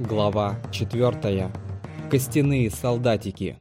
Глава 4. Костяные солдатики.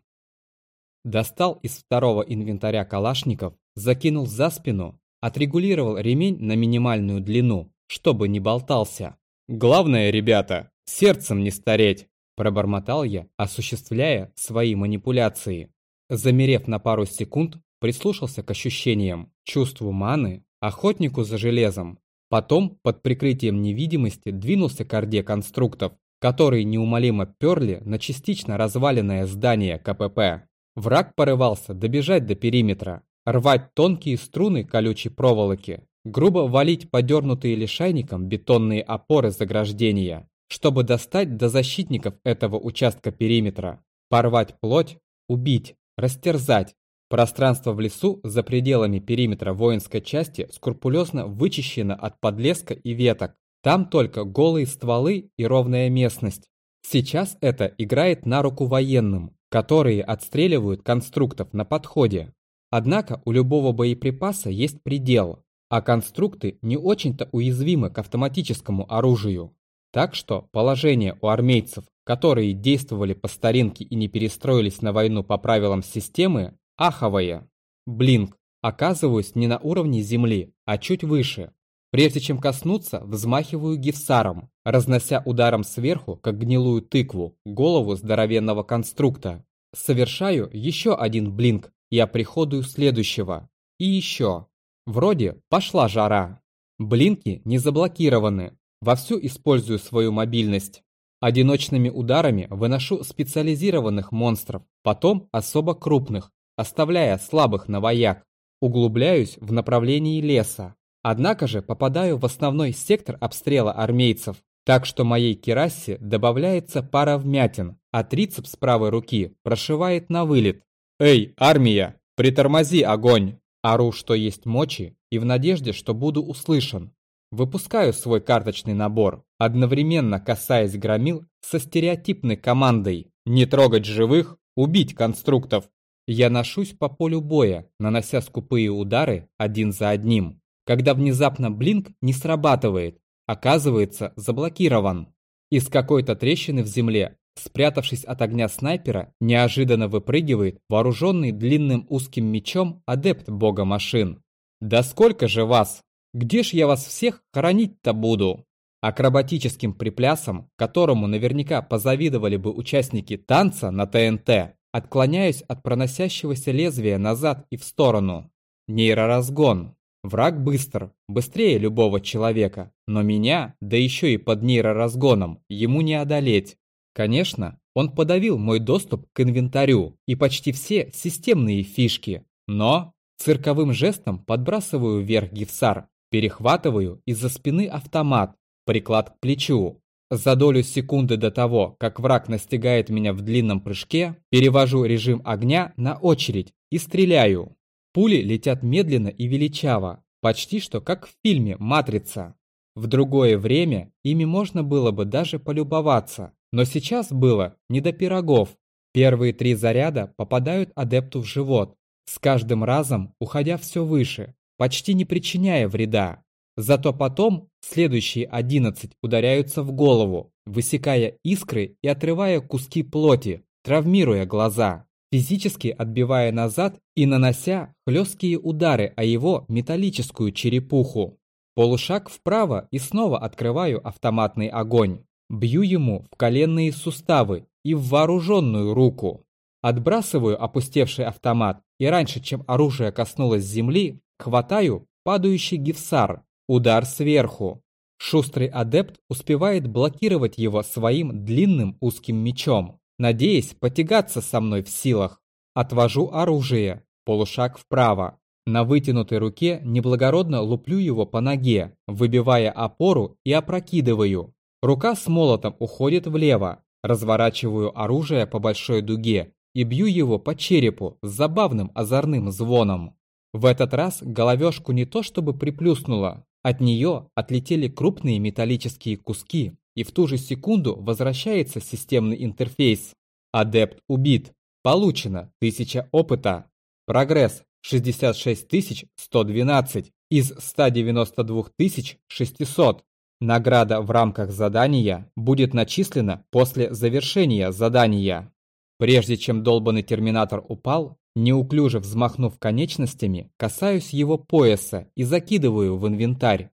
Достал из второго инвентаря калашников, закинул за спину, отрегулировал ремень на минимальную длину, чтобы не болтался. «Главное, ребята, сердцем не стареть!» Пробормотал я, осуществляя свои манипуляции. Замерев на пару секунд, прислушался к ощущениям, чувству маны, охотнику за железом. Потом, под прикрытием невидимости, двинулся к орде конструктов, которые неумолимо перли на частично разваленное здание КПП. Враг порывался добежать до периметра, рвать тонкие струны колючей проволоки, грубо валить подернутые лишайником бетонные опоры заграждения, чтобы достать до защитников этого участка периметра, порвать плоть, убить, растерзать. Пространство в лесу за пределами периметра воинской части скрупулезно вычищено от подлеска и веток, там только голые стволы и ровная местность. Сейчас это играет на руку военным, которые отстреливают конструктов на подходе. Однако у любого боеприпаса есть предел, а конструкты не очень-то уязвимы к автоматическому оружию. Так что положение у армейцев, которые действовали по старинке и не перестроились на войну по правилам системы, аховое. Блинк. Оказываюсь не на уровне земли, а чуть выше, Прежде чем коснуться, взмахиваю гифсаром, разнося ударом сверху, как гнилую тыкву, голову здоровенного конструкта. Совершаю еще один блинк и оприходую следующего. И еще. Вроде пошла жара. Блинки не заблокированы. Вовсю использую свою мобильность. Одиночными ударами выношу специализированных монстров, потом особо крупных, оставляя слабых на вояк. Углубляюсь в направлении леса, Однако же попадаю в основной сектор обстрела армейцев, так что моей керасе добавляется пара вмятин, а трицепс правой руки прошивает на вылет. «Эй, армия, притормози огонь!» Ору, что есть мочи, и в надежде, что буду услышан. Выпускаю свой карточный набор, одновременно касаясь громил со стереотипной командой «Не трогать живых, убить конструктов». Я ношусь по полю боя, нанося скупые удары один за одним когда внезапно блинк не срабатывает, оказывается заблокирован. Из какой-то трещины в земле, спрятавшись от огня снайпера, неожиданно выпрыгивает вооруженный длинным узким мечом адепт бога машин. «Да сколько же вас? Где ж я вас всех хоронить-то буду?» Акробатическим приплясом, которому наверняка позавидовали бы участники танца на ТНТ, отклоняюсь от проносящегося лезвия назад и в сторону. Нейроразгон. Враг быстр, быстрее любого человека, но меня, да еще и под нейроразгоном, ему не одолеть. Конечно, он подавил мой доступ к инвентарю и почти все системные фишки, но цирковым жестом подбрасываю вверх гифсар, перехватываю из-за спины автомат, приклад к плечу. За долю секунды до того, как враг настигает меня в длинном прыжке, перевожу режим огня на очередь и стреляю. Пули летят медленно и величаво, почти что как в фильме «Матрица». В другое время ими можно было бы даже полюбоваться, но сейчас было не до пирогов. Первые три заряда попадают адепту в живот, с каждым разом уходя все выше, почти не причиняя вреда. Зато потом следующие 11 ударяются в голову, высекая искры и отрывая куски плоти, травмируя глаза физически отбивая назад и нанося хлесткие удары о его металлическую черепуху. Полушаг вправо и снова открываю автоматный огонь. Бью ему в коленные суставы и в вооруженную руку. Отбрасываю опустевший автомат и раньше, чем оружие коснулось земли, хватаю падающий гифсар. Удар сверху. Шустрый адепт успевает блокировать его своим длинным узким мечом надеясь потягаться со мной в силах. Отвожу оружие, полушаг вправо. На вытянутой руке неблагородно луплю его по ноге, выбивая опору и опрокидываю. Рука с молотом уходит влево, разворачиваю оружие по большой дуге и бью его по черепу с забавным озорным звоном. В этот раз головешку не то чтобы приплюснуло, от нее отлетели крупные металлические куски, и в ту же секунду возвращается системный интерфейс. Адепт убит. Получено 1000 опыта. Прогресс 66112 из 192600. Награда в рамках задания будет начислена после завершения задания. Прежде чем долбанный терминатор упал, неуклюже взмахнув конечностями, касаюсь его пояса и закидываю в инвентарь.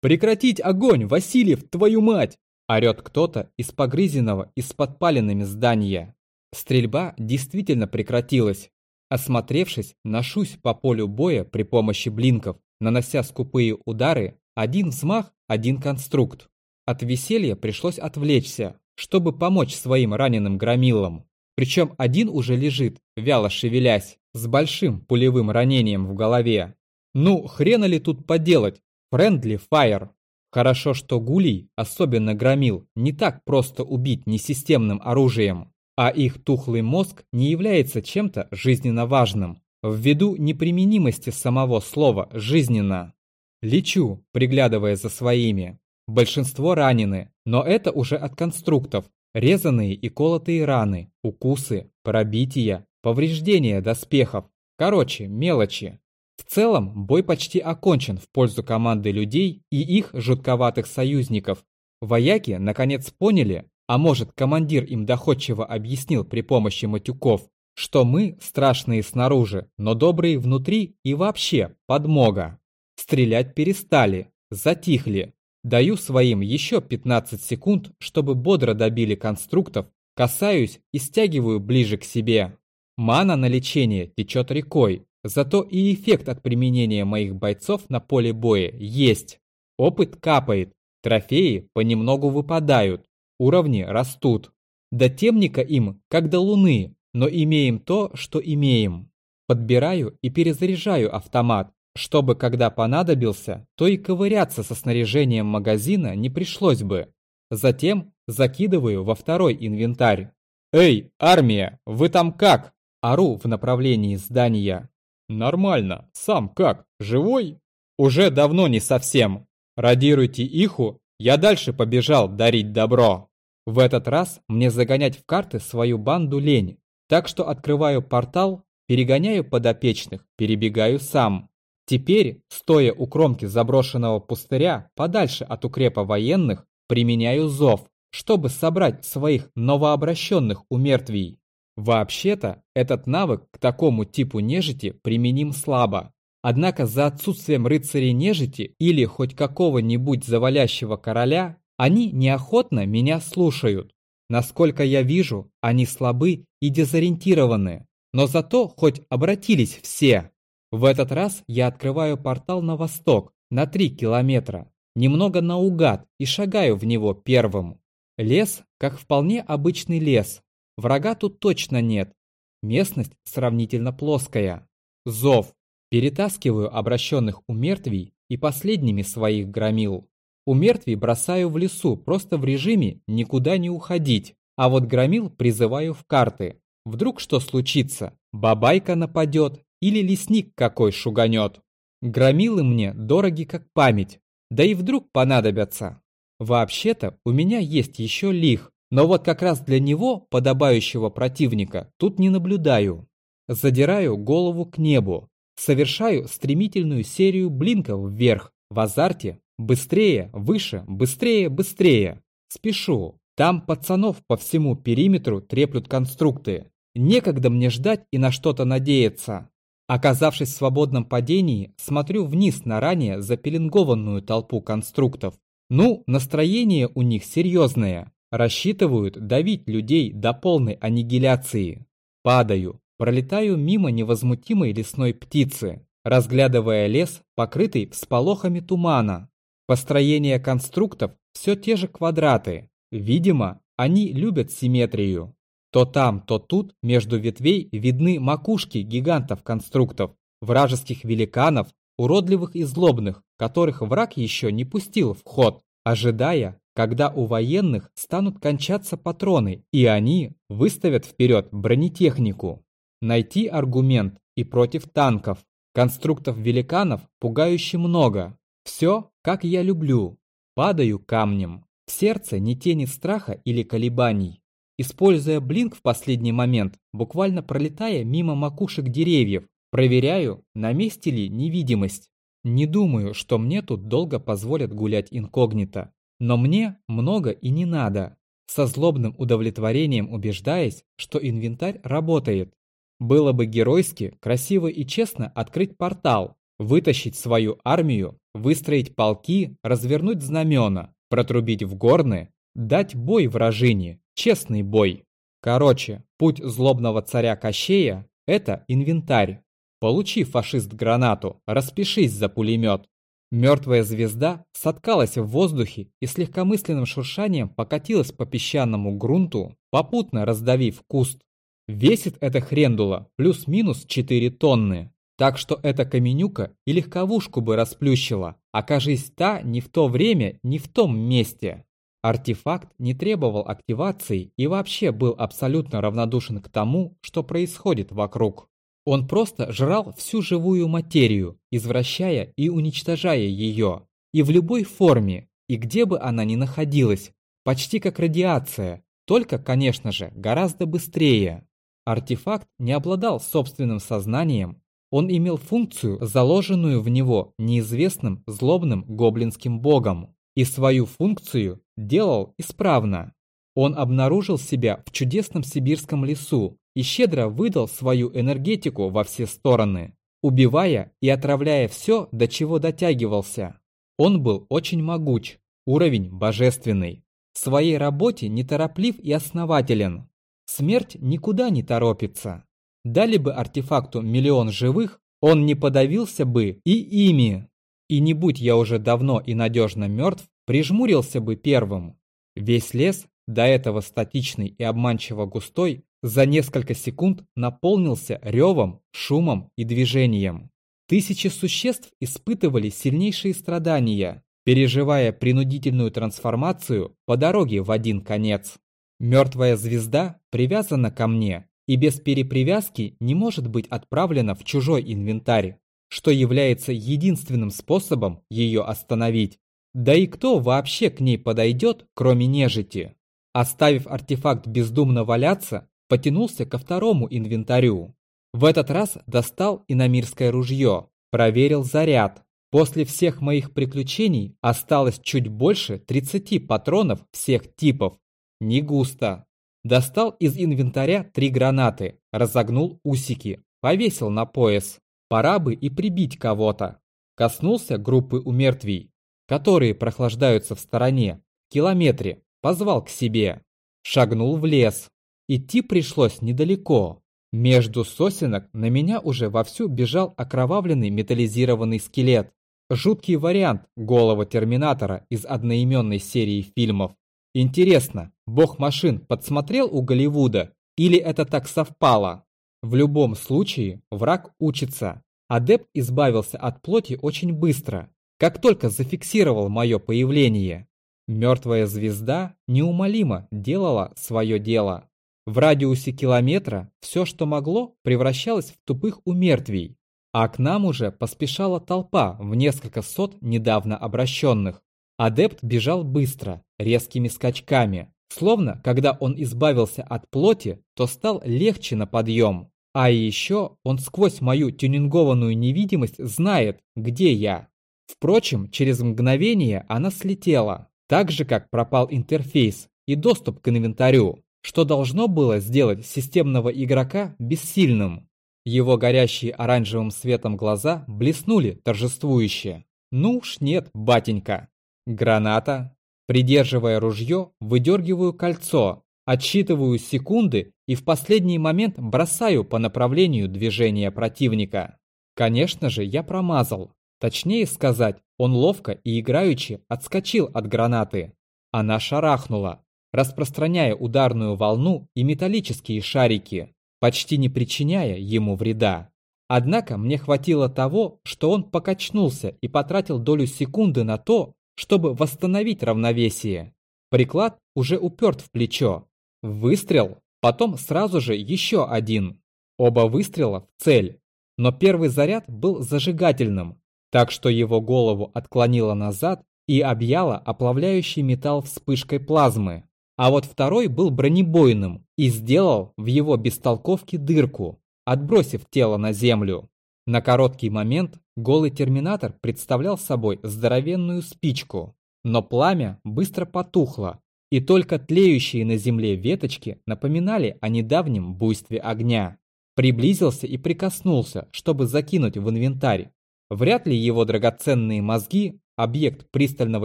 «Прекратить огонь, Васильев, твою мать!» Орёт кто-то из погрызенного и с подпаленными здания. Стрельба действительно прекратилась. Осмотревшись, ношусь по полю боя при помощи блинков, нанося скупые удары, один взмах, один конструкт. От веселья пришлось отвлечься, чтобы помочь своим раненым громилам. Причем один уже лежит, вяло шевелясь, с большим пулевым ранением в голове. Ну, хрена ли тут поделать? Френдли фаер. Хорошо, что гулей, особенно громил, не так просто убить несистемным оружием, а их тухлый мозг не является чем-то жизненно важным, ввиду неприменимости самого слова «жизненно». Лечу, приглядывая за своими. Большинство ранены, но это уже от конструктов. Резанные и колотые раны, укусы, пробития, повреждения доспехов. Короче, мелочи. В целом, бой почти окончен в пользу команды людей и их жутковатых союзников. Вояки наконец поняли, а может командир им доходчиво объяснил при помощи матюков, что мы страшные снаружи, но добрые внутри и вообще подмога. Стрелять перестали, затихли. Даю своим еще 15 секунд, чтобы бодро добили конструктов, касаюсь и стягиваю ближе к себе. Мана на лечение течет рекой, зато и эффект от применения моих бойцов на поле боя есть. Опыт капает, трофеи понемногу выпадают, уровни растут. До темника им, как до луны, но имеем то, что имеем. Подбираю и перезаряжаю автомат, чтобы, когда понадобился, то и ковыряться со снаряжением магазина не пришлось бы. Затем закидываю во второй инвентарь. «Эй, армия, вы там как?» Ору в направлении здания. «Нормально. Сам как? Живой?» «Уже давно не совсем. Радируйте иху, я дальше побежал дарить добро». В этот раз мне загонять в карты свою банду лень, так что открываю портал, перегоняю подопечных, перебегаю сам. Теперь, стоя у кромки заброшенного пустыря, подальше от укрепа военных, применяю зов, чтобы собрать своих новообращенных умертвий. Вообще-то, этот навык к такому типу нежити применим слабо. Однако за отсутствием рыцарей нежити или хоть какого-нибудь завалящего короля, они неохотно меня слушают. Насколько я вижу, они слабы и дезориентированы, но зато хоть обратились все. В этот раз я открываю портал на восток, на 3 километра, немного наугад и шагаю в него первым. Лес, как вполне обычный лес. Врага тут точно нет. Местность сравнительно плоская. Зов. Перетаскиваю обращенных у мертвей и последними своих громил. У мертвей бросаю в лесу просто в режиме никуда не уходить. А вот громил призываю в карты. Вдруг что случится? Бабайка нападет или лесник какой шуганет. Громилы мне дороги как память, да и вдруг понадобятся. Вообще-то у меня есть еще лих, но вот как раз для него, подобающего противника, тут не наблюдаю. Задираю голову к небу, совершаю стремительную серию блинков вверх, в азарте, быстрее, выше, быстрее, быстрее. Спешу, там пацанов по всему периметру треплют конструкты. Некогда мне ждать и на что-то надеяться. Оказавшись в свободном падении, смотрю вниз на ранее запеленгованную толпу конструктов. Ну, настроение у них серьезное. Рассчитывают давить людей до полной аннигиляции. Падаю, пролетаю мимо невозмутимой лесной птицы, разглядывая лес, покрытый всполохами тумана. Построение конструктов все те же квадраты. Видимо, они любят симметрию. То там, то тут между ветвей видны макушки гигантов-конструктов, вражеских великанов, уродливых и злобных, которых враг еще не пустил в ход, ожидая, когда у военных станут кончаться патроны, и они выставят вперед бронетехнику. Найти аргумент и против танков. Конструктов великанов пугающе много. Все, как я люблю. Падаю камнем. В сердце ни тени страха или колебаний. Используя блинк в последний момент, буквально пролетая мимо макушек деревьев, проверяю, на месте ли невидимость. Не думаю, что мне тут долго позволят гулять инкогнито. Но мне много и не надо, со злобным удовлетворением убеждаясь, что инвентарь работает. Было бы геройски, красиво и честно открыть портал, вытащить свою армию, выстроить полки, развернуть знамена, протрубить в горны, дать бой вражине, честный бой. Короче, путь злобного царя Кощея – это инвентарь. Получи, фашист, гранату, распишись за пулемет. Мертвая звезда соткалась в воздухе и с легкомысленным шуршанием покатилась по песчаному грунту, попутно раздавив куст. Весит эта хрендула плюс-минус 4 тонны. Так что эта каменюка и легковушку бы расплющила, окажись та не в то время, не в том месте. Артефакт не требовал активации и вообще был абсолютно равнодушен к тому, что происходит вокруг. Он просто жрал всю живую материю, извращая и уничтожая ее. И в любой форме, и где бы она ни находилась, почти как радиация, только, конечно же, гораздо быстрее. Артефакт не обладал собственным сознанием, он имел функцию, заложенную в него неизвестным злобным гоблинским богом, и свою функцию делал исправно. Он обнаружил себя в чудесном сибирском лесу и щедро выдал свою энергетику во все стороны, убивая и отравляя все, до чего дотягивался. Он был очень могуч, уровень божественный. В своей работе нетороплив и основателен. Смерть никуда не торопится. Дали бы артефакту миллион живых, он не подавился бы и ими. И не будь я уже давно и надежно мертв, прижмурился бы первым. Весь лес, до этого статичный и обманчиво густой, за несколько секунд наполнился ревом, шумом и движением. Тысячи существ испытывали сильнейшие страдания, переживая принудительную трансформацию по дороге в один конец. Мертвая звезда привязана ко мне и без перепривязки не может быть отправлена в чужой инвентарь, что является единственным способом ее остановить. Да и кто вообще к ней подойдет, кроме нежити? Оставив артефакт бездумно валяться, потянулся ко второму инвентарю. В этот раз достал иномирское ружье, проверил заряд. После всех моих приключений осталось чуть больше 30 патронов всех типов. Не густо. Достал из инвентаря три гранаты, разогнул усики, повесил на пояс. Пора бы и прибить кого-то. Коснулся группы умертвий, которые прохлаждаются в стороне, километре, позвал к себе. Шагнул в лес, Идти пришлось недалеко. Между сосенок на меня уже вовсю бежал окровавленный металлизированный скелет. Жуткий вариант голого терминатора из одноименной серии фильмов. Интересно, бог машин подсмотрел у Голливуда или это так совпало? В любом случае, враг учится. Адепт избавился от плоти очень быстро, как только зафиксировал мое появление. Мертвая звезда неумолимо делала свое дело. В радиусе километра все, что могло, превращалось в тупых умертвий, а к нам уже поспешала толпа в несколько сот недавно обращенных. Адепт бежал быстро, резкими скачками, словно когда он избавился от плоти, то стал легче на подъем. А еще он сквозь мою тюнингованную невидимость знает, где я. Впрочем, через мгновение она слетела, так же как пропал интерфейс и доступ к инвентарю что должно было сделать системного игрока бессильным. Его горящие оранжевым светом глаза блеснули торжествующе. «Ну уж нет, батенька!» Граната. Придерживая ружье, выдергиваю кольцо, отсчитываю секунды и в последний момент бросаю по направлению движения противника. Конечно же, я промазал. Точнее сказать, он ловко и играючи отскочил от гранаты. Она шарахнула, распространяя ударную волну и металлические шарики, почти не причиняя ему вреда. Однако мне хватило того, что он покачнулся и потратил долю секунды на то, чтобы восстановить равновесие. Приклад уже уперт в плечо. Выстрел, потом сразу же еще один. Оба выстрела в цель. Но первый заряд был зажигательным, так что его голову отклонило назад и объяло оплавляющий металл вспышкой плазмы. А вот второй был бронебойным и сделал в его бестолковке дырку, отбросив тело на землю. На короткий момент голый терминатор представлял собой здоровенную спичку. Но пламя быстро потухло, и только тлеющие на земле веточки напоминали о недавнем буйстве огня. Приблизился и прикоснулся, чтобы закинуть в инвентарь. Вряд ли его драгоценные мозги, объект пристального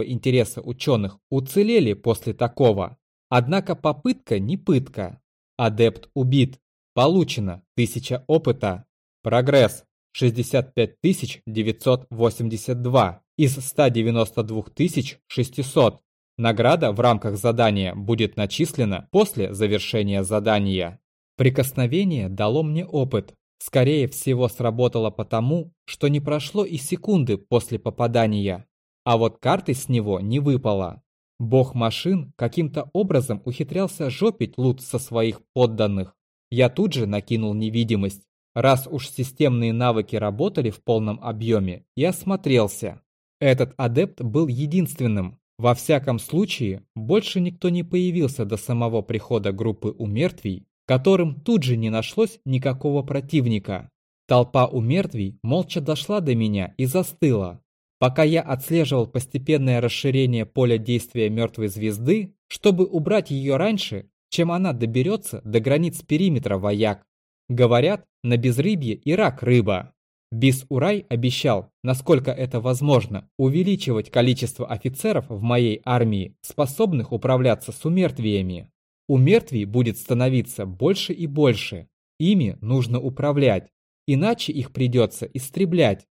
интереса ученых, уцелели после такого. Однако попытка не пытка. Адепт убит. Получено 1000 опыта. Прогресс 65 982 из 192 600. Награда в рамках задания будет начислена после завершения задания. Прикосновение дало мне опыт. Скорее всего сработало потому, что не прошло и секунды после попадания. А вот карты с него не выпало. Бог машин каким-то образом ухитрялся жопить лут со своих подданных. Я тут же накинул невидимость, раз уж системные навыки работали в полном объеме, и осмотрелся. Этот адепт был единственным. Во всяком случае, больше никто не появился до самого прихода группы умертвий, которым тут же не нашлось никакого противника. Толпа умертвий молча дошла до меня и застыла. Пока я отслеживал постепенное расширение поля действия мертвой звезды, чтобы убрать ее раньше, чем она доберется до границ периметра вояк. Говорят, на безрыбье и рак рыба. Бис-Урай обещал, насколько это возможно, увеличивать количество офицеров в моей армии, способных управляться с умертвиями. Умертвий будет становиться больше и больше. Ими нужно управлять, иначе их придется истреблять.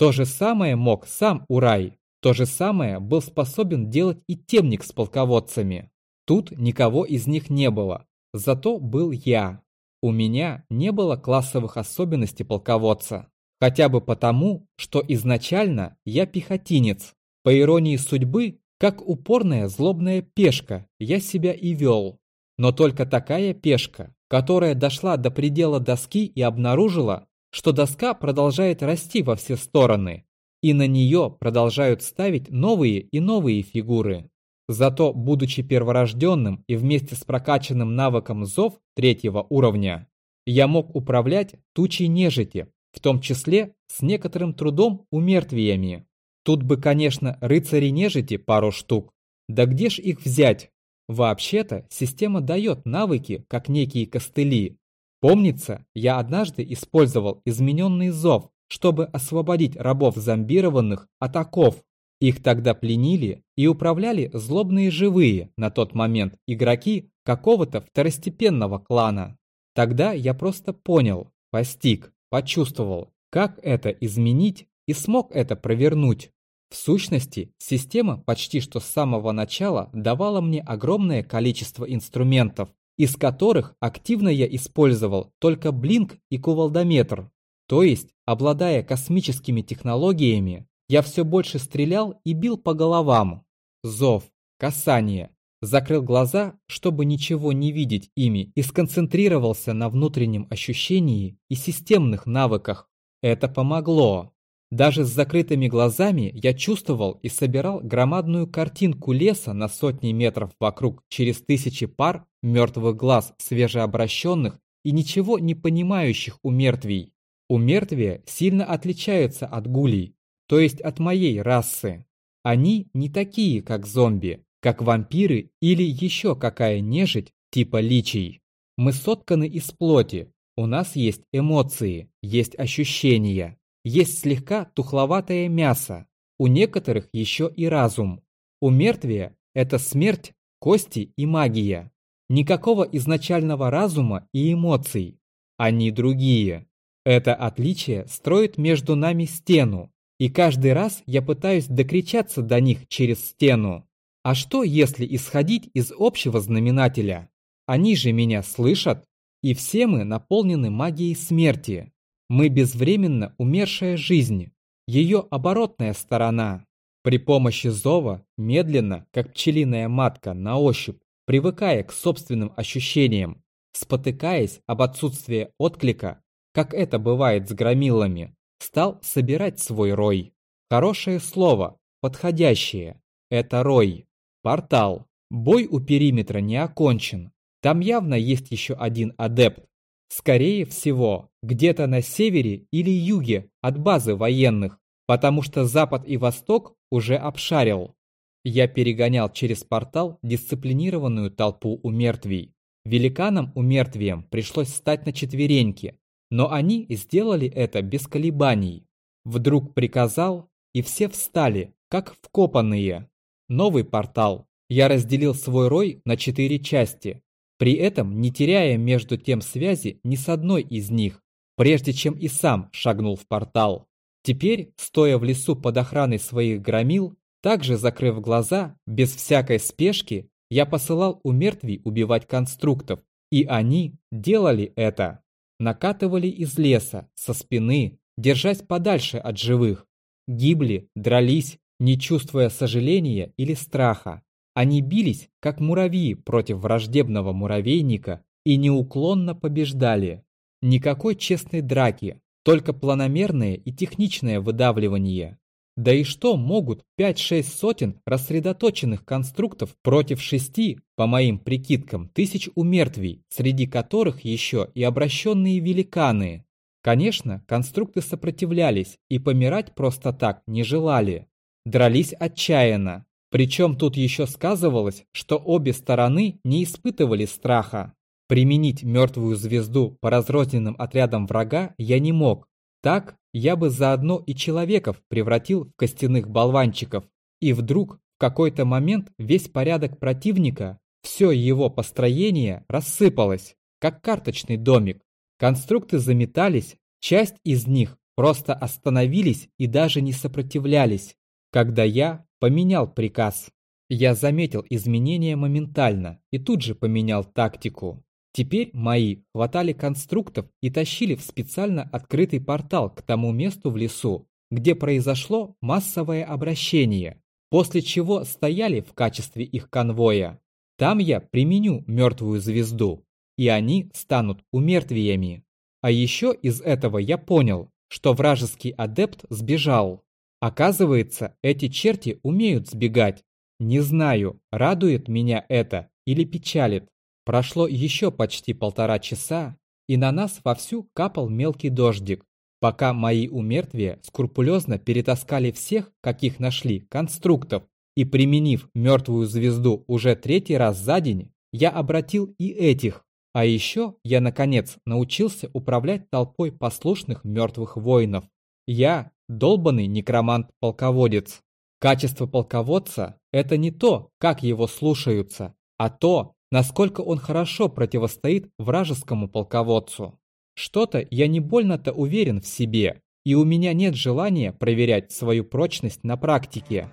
То же самое мог сам Урай. То же самое был способен делать и темник с полководцами. Тут никого из них не было, зато был я. У меня не было классовых особенностей полководца. Хотя бы потому, что изначально я пехотинец. По иронии судьбы, как упорная злобная пешка, я себя и вел. Но только такая пешка, которая дошла до предела доски и обнаружила, что доска продолжает расти во все стороны, и на нее продолжают ставить новые и новые фигуры. Зато, будучи перворожденным и вместе с прокачанным навыком зов третьего уровня, я мог управлять тучей нежити, в том числе с некоторым трудом умертвиями. Тут бы, конечно, рыцари нежити пару штук. Да где ж их взять? Вообще-то, система дает навыки, как некие костыли. Помнится, я однажды использовал измененный зов, чтобы освободить рабов зомбированных от оков. Их тогда пленили и управляли злобные живые на тот момент игроки какого-то второстепенного клана. Тогда я просто понял, постиг, почувствовал, как это изменить и смог это провернуть. В сущности, система почти что с самого начала давала мне огромное количество инструментов, из которых активно я использовал только блинк и кувалдометр. То есть, обладая космическими технологиями, я все больше стрелял и бил по головам. Зов, касание. Закрыл глаза, чтобы ничего не видеть ими, и сконцентрировался на внутреннем ощущении и системных навыках. Это помогло. Даже с закрытыми глазами я чувствовал и собирал громадную картинку леса на сотни метров вокруг через тысячи пар мертвых глаз свежеобращенных и ничего не понимающих у мертвей. У мертвия сильно отличаются от гулей, то есть от моей расы. Они не такие, как зомби, как вампиры или еще какая нежить типа личий. Мы сотканы из плоти, у нас есть эмоции, есть ощущения, есть слегка тухловатое мясо, у некоторых еще и разум. У мертвия это смерть, кости и магия. Никакого изначального разума и эмоций. Они другие. Это отличие строит между нами стену, и каждый раз я пытаюсь докричаться до них через стену. А что, если исходить из общего знаменателя? Они же меня слышат, и все мы наполнены магией смерти. Мы безвременно умершая жизнь, ее оборотная сторона. При помощи зова, медленно, как пчелиная матка, на ощупь, привыкая к собственным ощущениям, спотыкаясь об отсутствие отклика, как это бывает с громилами, стал собирать свой рой. Хорошее слово, подходящее. Это рой. Портал. Бой у периметра не окончен. Там явно есть еще один адепт. Скорее всего, где-то на севере или юге от базы военных, потому что запад и восток уже обшарил. Я перегонял через портал дисциплинированную толпу умертвий. Великанам умертвиям пришлось встать на четвереньки, но они сделали это без колебаний. Вдруг приказал, и все встали, как вкопанные. Новый портал. Я разделил свой рой на четыре части, при этом не теряя между тем связи ни с одной из них, прежде чем и сам шагнул в портал. Теперь, стоя в лесу под охраной своих громил, также закрыв глаза, без всякой спешки, я посылал у мертвей убивать конструктов, и они делали это. Накатывали из леса, со спины, держась подальше от живых. Гибли, дрались, не чувствуя сожаления или страха. Они бились, как муравьи против враждебного муравейника и неуклонно побеждали. Никакой честной драки, только планомерное и техничное выдавливание. Да и что могут 5-6 сотен рассредоточенных конструктов против шести, по моим прикидкам, тысяч умертвий, среди которых еще и обращенные великаны? Конечно, конструкты сопротивлялись и помирать просто так не желали. Дрались отчаянно. Причем тут еще сказывалось, что обе стороны не испытывали страха. Применить мертвую звезду по разрозненным отрядам врага я не мог. Так я бы заодно и человеков превратил в костяных болванчиков. И вдруг в какой-то момент весь порядок противника, все его построение рассыпалось, как карточный домик. Конструкты заметались, часть из них просто остановились и даже не сопротивлялись, когда я поменял приказ. Я заметил изменения моментально и тут же поменял тактику. Теперь мои хватали конструктов и тащили в специально открытый портал к тому месту в лесу, где произошло массовое обращение, после чего стояли в качестве их конвоя. Там я применю мертвую звезду, и они станут умертвиями. А еще из этого я понял, что вражеский адепт сбежал. Оказывается, эти черти умеют сбегать. Не знаю, радует меня это или печалит. Прошло еще почти полтора часа, и на нас вовсю капал мелкий дождик, пока мои умертвия скрупулезно перетаскали всех, каких нашли, конструктов, и применив мертвую звезду уже третий раз за день, я обратил и этих а еще я, наконец, научился управлять толпой послушных мертвых воинов. Я – долбанный некромант-полководец. Качество полководца – это не то, как его слушаются, а то, насколько он хорошо противостоит вражескому полководцу. Что-то я не больно-то уверен в себе, и у меня нет желания проверять свою прочность на практике.